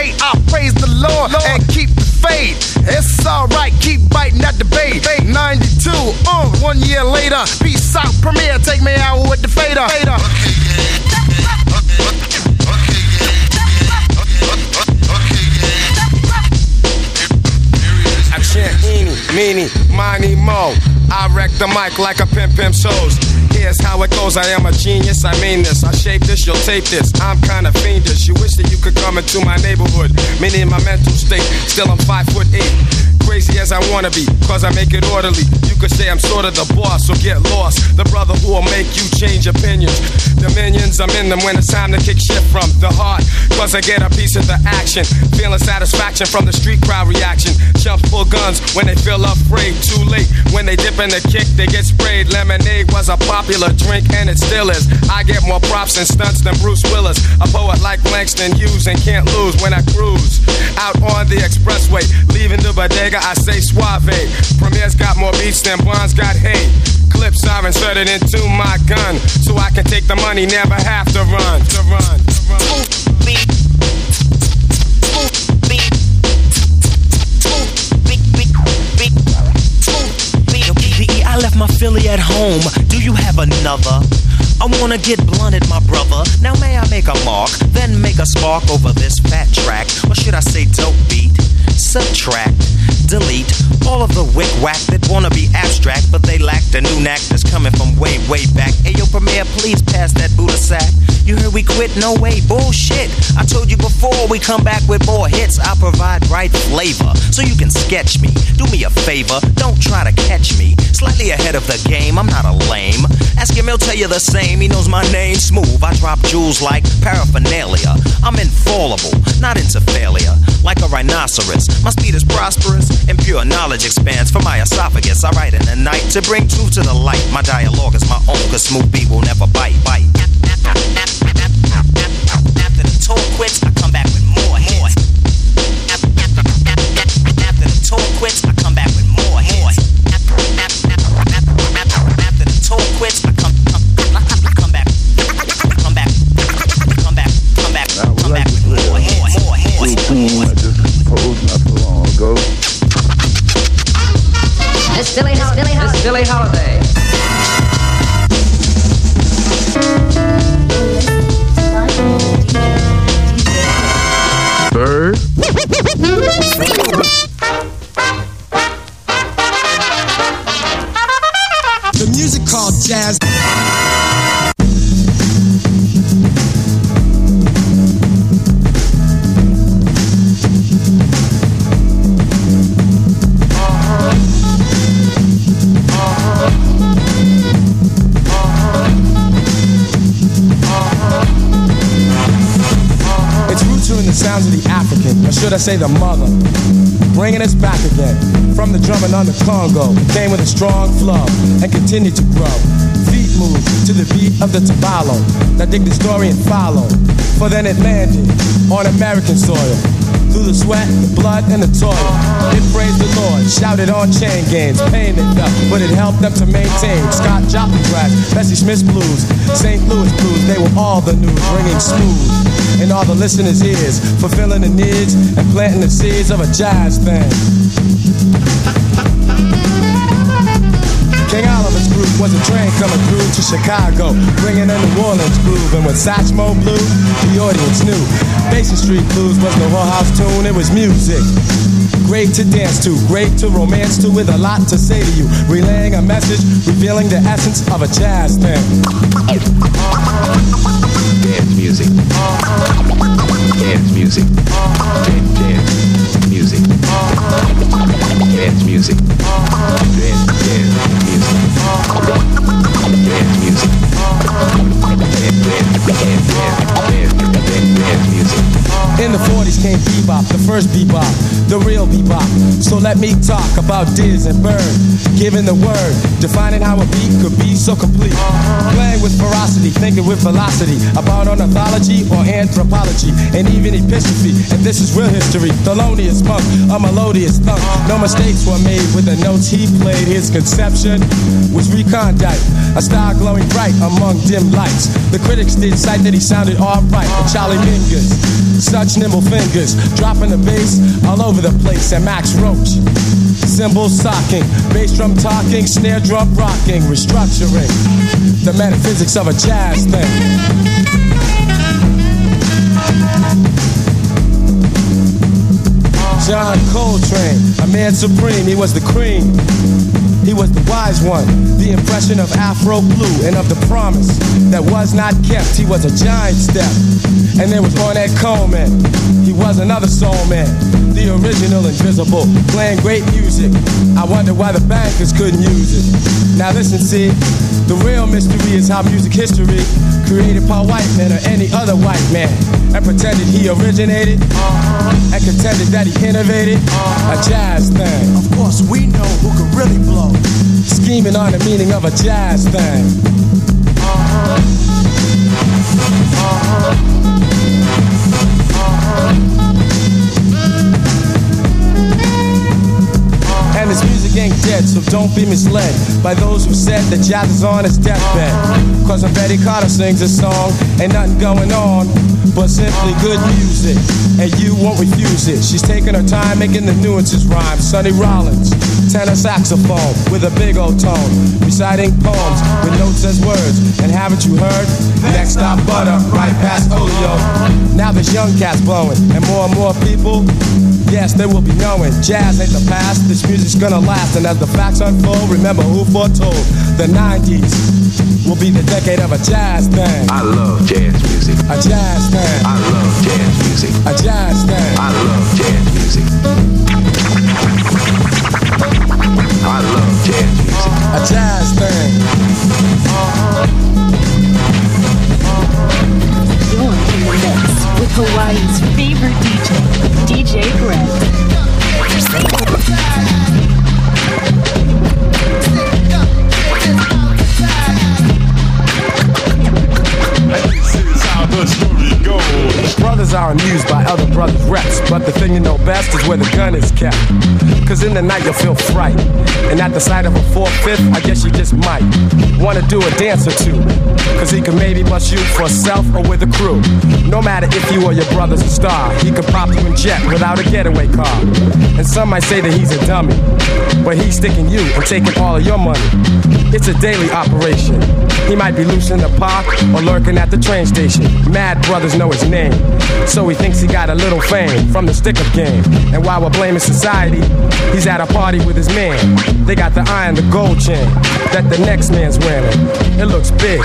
duplicate. I praise the Lord and keep the faith. It's alright, keep biting at the bait. 92, uh, one year later. Peace out, Premier, take me out with the fader. fader. I miny, mo. I wreck the mic like a goes. I am a genius. I mean this. I shape this. You'll tape this. I'm kinda fiendish. You wish that you could come into my neighborhood. Many in my mental state. Still I'm five foot eight. Crazy as I wanna be, cause I make it orderly. You could say I'm sort of the boss, so get lost. The brother who will make you change opinions. The I'm in them when it's time to kick shit from the heart. Cause I get a piece of the action. Feeling satisfaction from the street crowd reaction. Chumps pull guns when they feel afraid. Too late when they dip in the kick, they get sprayed. Lemonade was a popular drink and it still is. I get more props and stunts than Bruce Willis. A poet like Langston Hughes and can't lose when I cruise. Out on the expressway, leaving the bodega, I say suave. Premier's got more beats than Bonds got hate. Clips I've inserted into my gun, so I can take the money, never have. To run. To run. I left my Philly at home. Do you have another? I wanna get blunted, my brother. Now may I make a mark, then make a spark over this fat track, or should I say dope beat? Subtract, delete all of the wick whack that wanna be abstract, but they lack the new knack that's coming from way, way back. Hey yo, Premier, please pass that Buddha sack. You heard we quit? No way, bullshit. I told you before we come back with more hits. I provide right flavor, so you can sketch me. Do me a favor, don't try to catch me. Slightly ahead of the game, I'm not a lame. Ask him, he'll tell you the same. He knows my name, smooth. I drop jewels like paraphernalia. I'm infallible, not into failure. Like a rhinoceros, my speed is prosperous, and pure knowledge expands from my esophagus. I write in the night to bring truth to the light. My dialogue is my own, cause smooth beat will never bite, bite. After the tour quits, Miss Billie Holiday. Miss Billie Holiday. Bird. should I say the mother. Bringing us back again from the drumming on the Congo. Came with a strong flow and continued to grow. Feet move to the beat of the tabalo. Now dig the story and follow. For then it landed on American soil. Through the sweat, the blood, and the toil. It praised the Lord, shouted on chain gangs. Pain it felt, but it helped them to maintain. Scott Joplin tracks, Bessie Smith's blues, St. Louis blues, they were all the news, ringing smooth in all the listeners' ears, fulfilling the needs and planting the seeds of a jazz band. King Oliver's group was a train coming through to Chicago, bringing in the New Orleans groove. And when Satchmo blew, the audience knew. Basin Street Blues was no whorehouse tune, it was music. Great to dance to, great to romance to, with a lot to say to you. Relaying a message, revealing the essence of a jazz band. Dance music. Dance music. Dance, dance music. Dance music. Dance, dance music. Dance music. Dance, dance, came bebop, the first bebop. the real bebop. So let me talk about Diz and Bird, giving the word, defining how a beat could be so complete. Playing with ferocity, thinking with velocity about ornithology or anthropology, and even epistrophe. And this is real history. Thelonious Monk, a melodious thunk. No mistakes were made with the notes he played. His conception was recondite, a star glowing bright among dim lights. The critics did cite that he sounded alright. But Charlie Mingus, such nimble fingers, dropping the bass all over the place. And Max Roach, cymbals socking, bass drum talking, snare drum rocking, restructuring the metaphysics of a jazz thing. John Coltrane, a man supreme, he was the cream. He was the wise one, the impression of Afro blue and of the promise that was not kept. He was a giant step. And there was Ornette Coleman. He was another soul man, the original invisible, playing great music. I wonder why the bankers couldn't use it. Now listen, see, the real mystery is how music history created by white men or any other white man and pretended he originated uh-huh, and contended that he innovated uh-huh, a jazz thing. Of course, we know who could really blow. Scheming on the meaning of a jazz thing. And this music ain't dead, so don't be misled by those who said that jazz is on its deathbed. Cause when Betty Carter sings a song, ain't nothing going on but simply good music. And you won't refuse it. She's taking her time making the nuances rhyme. Sonny Rollins, tenor saxophone with a big old tone, reciting poems with notes as words. And haven't you heard? Next stop, butter, right past Olio. Now there's young cats blowing, and more and more people. Yes, they will be knowing jazz ain't the past. This music's gonna last, and as the facts unfold, remember who foretold the 90s will be the decade of a jazz thing. I love jazz music. A jazz thing. I love jazz music. A jazz thing. I love jazz music. I love jazz music. A jazz thing. Hawaii's favorite DJ, DJ Greg. How the story goes. Brothers are amused by other brothers' reps, but the thing you know best is where the gun is kept. Cause in the night you'll feel fright. And at the sight of a four-fifth, I guess you just might wanna do a dance or two. Cause he can maybe bust you for self or with a crew. No matter if you or your brother's a star, he could pop you in jet without a getaway car. And some might say that he's a dummy, but he's sticking you and taking all of your money. It's a daily operation. He might be loose in the park or lurking at the train station. Mad brothers know his name, so he thinks he got a little fame from the stick up game. And while we're blaming society, he's at a party with his man. They got the eye and the gold chain that the next man's wearing. It looks big,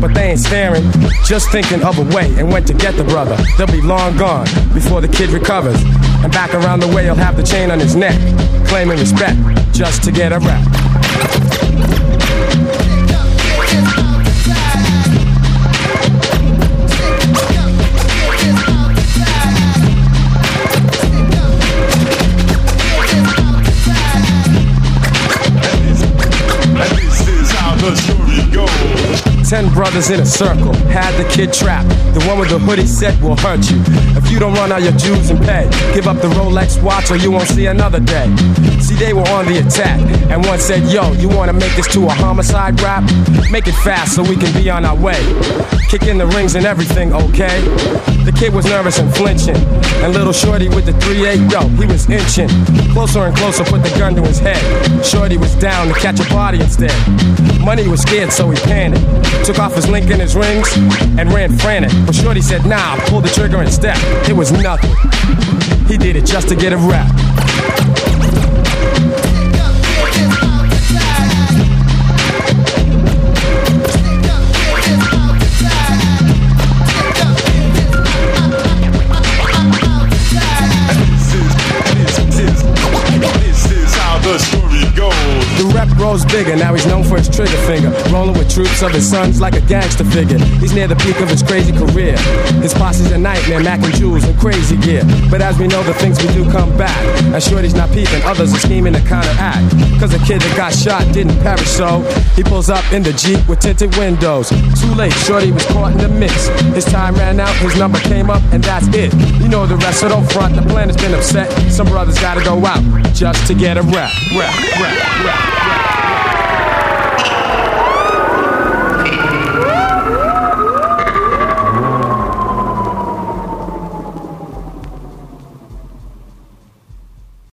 but they ain't staring, just thinking of a way and went to get the brother. They'll be long gone before the kid recovers. And back around the way, he'll have the chain on his neck, claiming respect just to get a rap. Brothers in a circle had the kid trapped. The one with the hoodie said will hurt you. If you don't run out your dues and pay, give up the Rolex watch or you won't see another day. See, they were on the attack, and one said, Yo, you wanna make this to a homicide rap? Make it fast so we can be on our way. Kick in the rings and everything, okay? The kid was nervous and flinching, and little Shorty with the 3-8, yo, he was inching. Closer and closer, put the gun to his head. Shorty was down to catch a body instead. Money was scared, so he panicked. Took off his link and his rings and ran frantic. But Shorty said, nah, pull the trigger and step. It was nothing. He did it just to get a rap. Grows bigger, now he's known for his trigger finger. Rolling with troops of his sons like a gangster figure. He's near the peak of his crazy career. His posse's a nightmare, Mac and Jules and crazy gear. But as we know, the things we do come back. And Shorty's not peeping, others are scheming to counteract. Cause the kid that got shot didn't perish, so he pulls up in the Jeep with tinted windows. Too late, Shorty was caught in the mix. His time ran out, his number came up, and that's it. You know the rest, so don't front. The plan has been upset. Some brothers gotta go out just to get a rap, rap, rap, rap.